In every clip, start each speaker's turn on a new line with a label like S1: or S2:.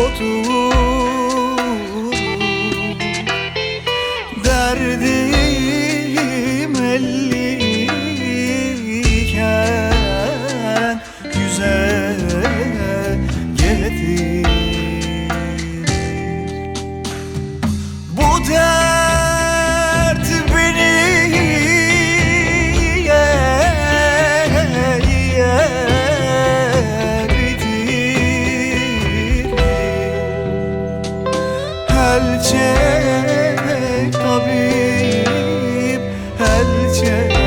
S1: otur Derdim elliyken Güzel getir Bu derdim çek tabip Hel çek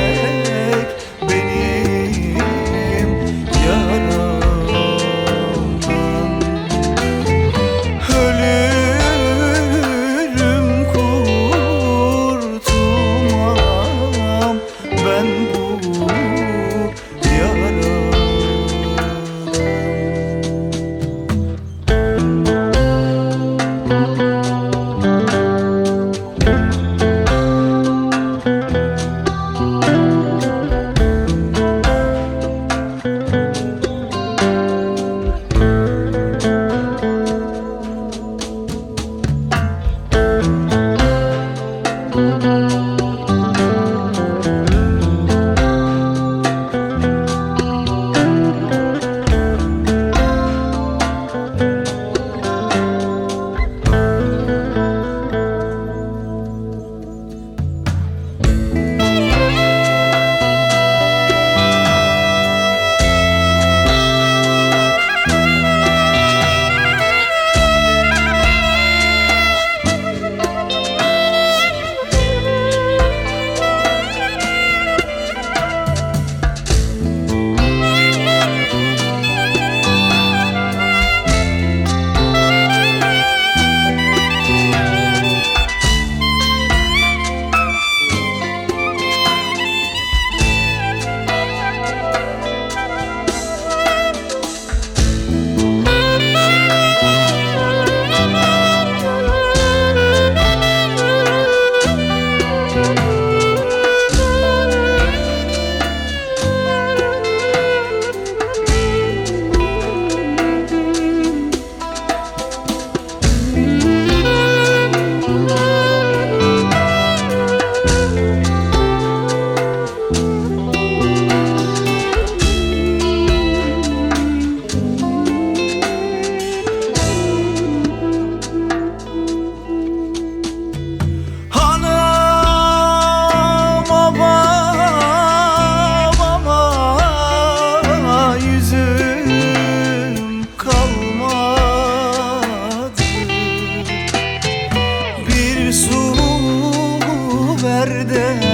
S1: Bir su ver de